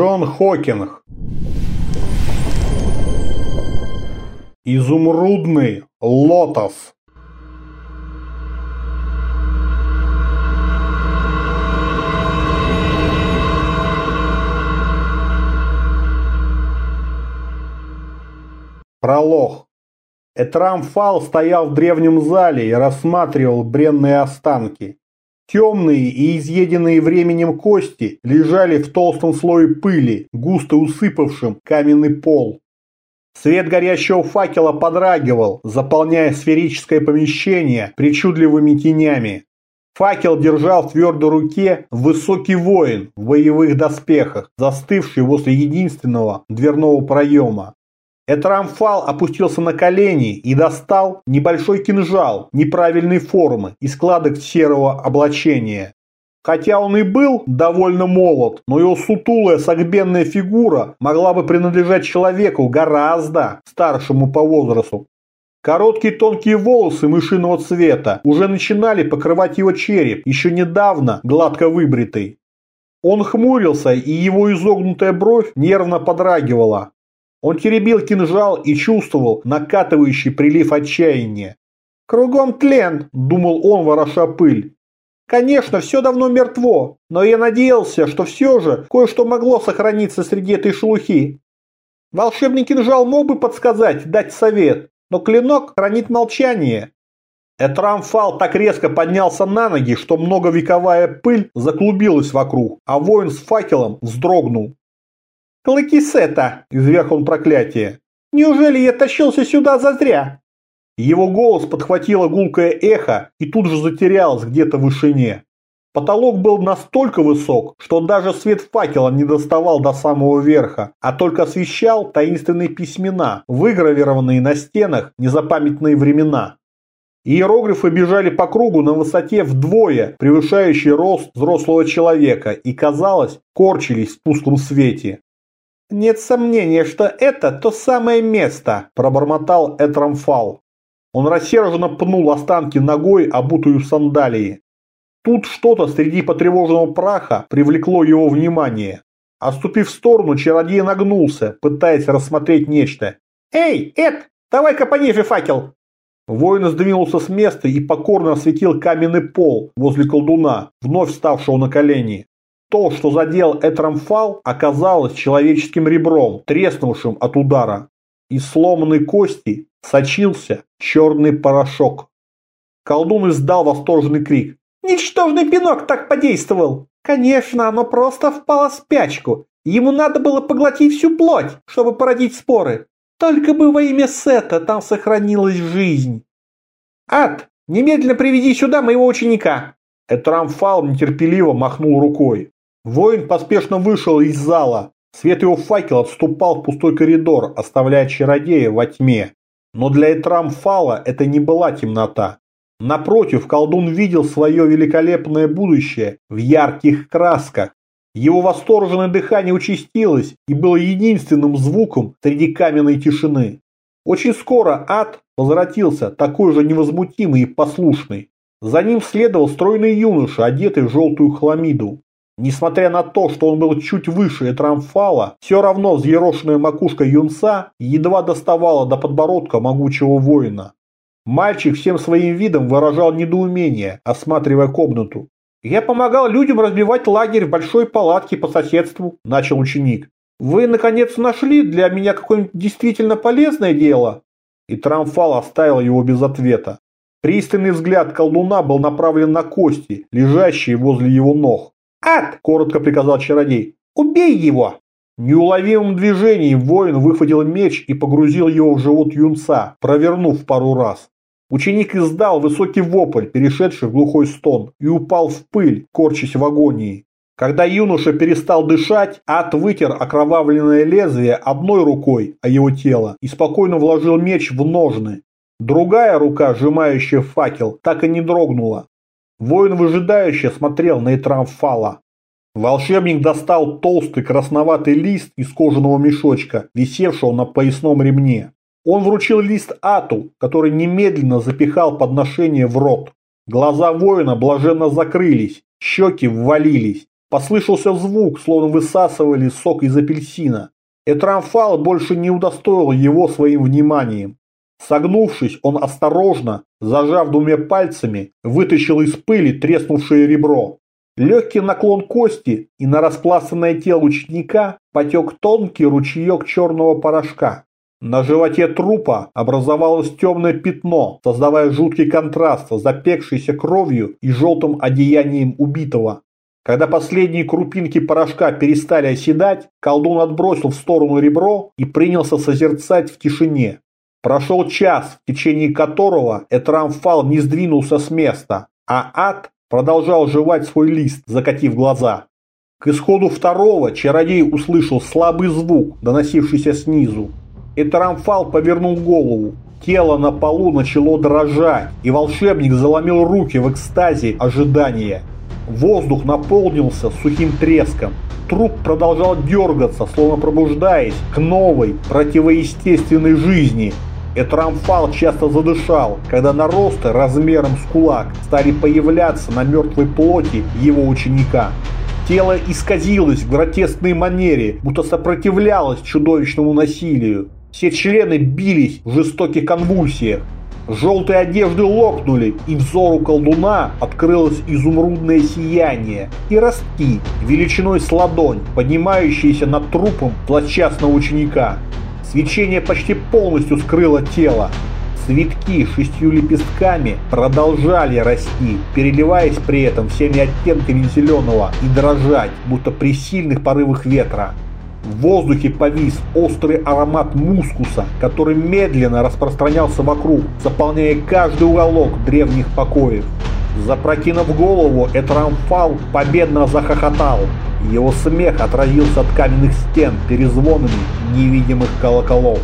Джон Хокинг. Изумрудный лотос. Пролог. Этрамфал стоял в древнем зале и рассматривал бренные останки. Темные и изъеденные временем кости лежали в толстом слое пыли, густо усыпавшем каменный пол. Свет горящего факела подрагивал, заполняя сферическое помещение причудливыми тенями. Факел держал в твердой руке высокий воин в боевых доспехах, застывший возле единственного дверного проема. Этрамфал опустился на колени и достал небольшой кинжал неправильной формы и складок серого облачения. Хотя он и был довольно молод, но его сутулая согбенная фигура могла бы принадлежать человеку гораздо старшему по возрасту. Короткие тонкие волосы мышиного цвета уже начинали покрывать его череп, еще недавно гладко выбритый. Он хмурился, и его изогнутая бровь нервно подрагивала. Он теребил кинжал и чувствовал накатывающий прилив отчаяния. «Кругом тлен», – думал он, вороша пыль. «Конечно, все давно мертво, но я надеялся, что все же кое-что могло сохраниться среди этой шелухи. Волшебный кинжал мог бы подсказать, дать совет, но клинок хранит молчание». Этрамфал так резко поднялся на ноги, что многовековая пыль заклубилась вокруг, а воин с факелом вздрогнул. «Клыки Сета!» – изверг он проклятие. «Неужели я тащился сюда зазря?» Его голос подхватило гулкое эхо и тут же затерялось где-то в вышине. Потолок был настолько высок, что даже свет факела не доставал до самого верха, а только освещал таинственные письмена, выгравированные на стенах незапамятные времена. Иероглифы бежали по кругу на высоте вдвое, превышающей рост взрослого человека, и, казалось, корчились в тусклом свете. «Нет сомнения, что это то самое место», – пробормотал Этрамфал. Он рассерженно пнул останки ногой, обутую в сандалии. Тут что-то среди потревоженного праха привлекло его внимание. Оступив в сторону, чародей нагнулся, пытаясь рассмотреть нечто. «Эй, Эд, давай-ка пониже факел!» Воин сдвинулся с места и покорно осветил каменный пол возле колдуна, вновь ставшего на колени. То, что задел Этрамфал, оказалось человеческим ребром, треснувшим от удара. Из сломанной кости сочился черный порошок. Колдун издал восторженный крик. «Ничтожный пинок так подействовал! Конечно, оно просто впало в спячку. Ему надо было поглотить всю плоть, чтобы породить споры. Только бы во имя Сета там сохранилась жизнь. Ад, немедленно приведи сюда моего ученика!» Этрамфал нетерпеливо махнул рукой. Воин поспешно вышел из зала. Свет его факела отступал в пустой коридор, оставляя чародея во тьме. Но для Этрамфала это не была темнота. Напротив, колдун видел свое великолепное будущее в ярких красках. Его восторженное дыхание участилось и было единственным звуком среди каменной тишины. Очень скоро ад возвратился, такой же невозмутимый и послушный. За ним следовал стройный юноша, одетый в желтую хламиду. Несмотря на то, что он был чуть выше Этрамфала, все равно взъерошенная макушка юнца едва доставала до подбородка могучего воина. Мальчик всем своим видом выражал недоумение, осматривая комнату. «Я помогал людям разбивать лагерь в большой палатке по соседству», – начал ученик. «Вы, наконец, нашли для меня какое-нибудь действительно полезное дело?» И Трамфал оставил его без ответа. Пристальный взгляд колдуна был направлен на кости, лежащие возле его ног. «Ад!» – коротко приказал чародей. «Убей его!» Неуловимым движением воин выхватил меч и погрузил его в живот юнца, провернув пару раз. Ученик издал высокий вопль, перешедший в глухой стон, и упал в пыль, корчась в агонии. Когда юноша перестал дышать, ад вытер окровавленное лезвие одной рукой о его тело и спокойно вложил меч в ножны. Другая рука, сжимающая факел, так и не дрогнула. Воин выжидающе смотрел на Итрамфала. Волшебник достал толстый красноватый лист из кожаного мешочка, висевшего на поясном ремне. Он вручил лист Ату, который немедленно запихал подношение в рот. Глаза воина блаженно закрылись, щеки ввалились. Послышался звук, словно высасывали сок из апельсина. Этрамфал больше не удостоил его своим вниманием. Согнувшись, он осторожно, зажав двумя пальцами, вытащил из пыли треснувшее ребро. Легкий наклон кости, и на распластанное тело ученика потек тонкий ручеек черного порошка. На животе трупа образовалось темное пятно, создавая жуткий контраст с запекшейся кровью и желтым одеянием убитого. Когда последние крупинки порошка перестали оседать, колдун отбросил в сторону ребро и принялся созерцать в тишине. Прошел час, в течение которого Этрамфал не сдвинулся с места, а ад продолжал жевать свой лист, закатив глаза. К исходу второго чародей услышал слабый звук, доносившийся снизу. Этрамфал повернул голову. Тело на полу начало дрожать, и волшебник заломил руки в экстазе ожидания. Воздух наполнился сухим треском. Труп продолжал дергаться, словно пробуждаясь к новой, противоестественной жизни, Этрамфал часто задышал, когда наросты размером с кулак стали появляться на мертвой плоти его ученика. Тело исказилось в гротескной манере, будто сопротивлялось чудовищному насилию. Все члены бились в жестоких конвульсиях. Желтые одежды лопнули, и взору колдуна открылось изумрудное сияние и ростки, величиной с ладонь, поднимающиеся над трупом злосчастного ученика. Свечение почти полностью скрыло тело. Цветки шестью лепестками продолжали расти, переливаясь при этом всеми оттенками зеленого и дрожать, будто при сильных порывах ветра. В воздухе повис острый аромат мускуса, который медленно распространялся вокруг, заполняя каждый уголок древних покоев. Запрокинув голову, Этрамфал победно захохотал. Его смех отразился от каменных стен перезвонами невидимых колоколов.